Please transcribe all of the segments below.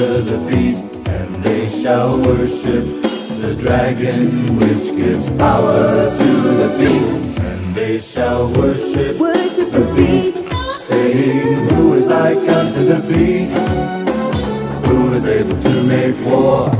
dragon paste میں ب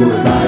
Vamos lá,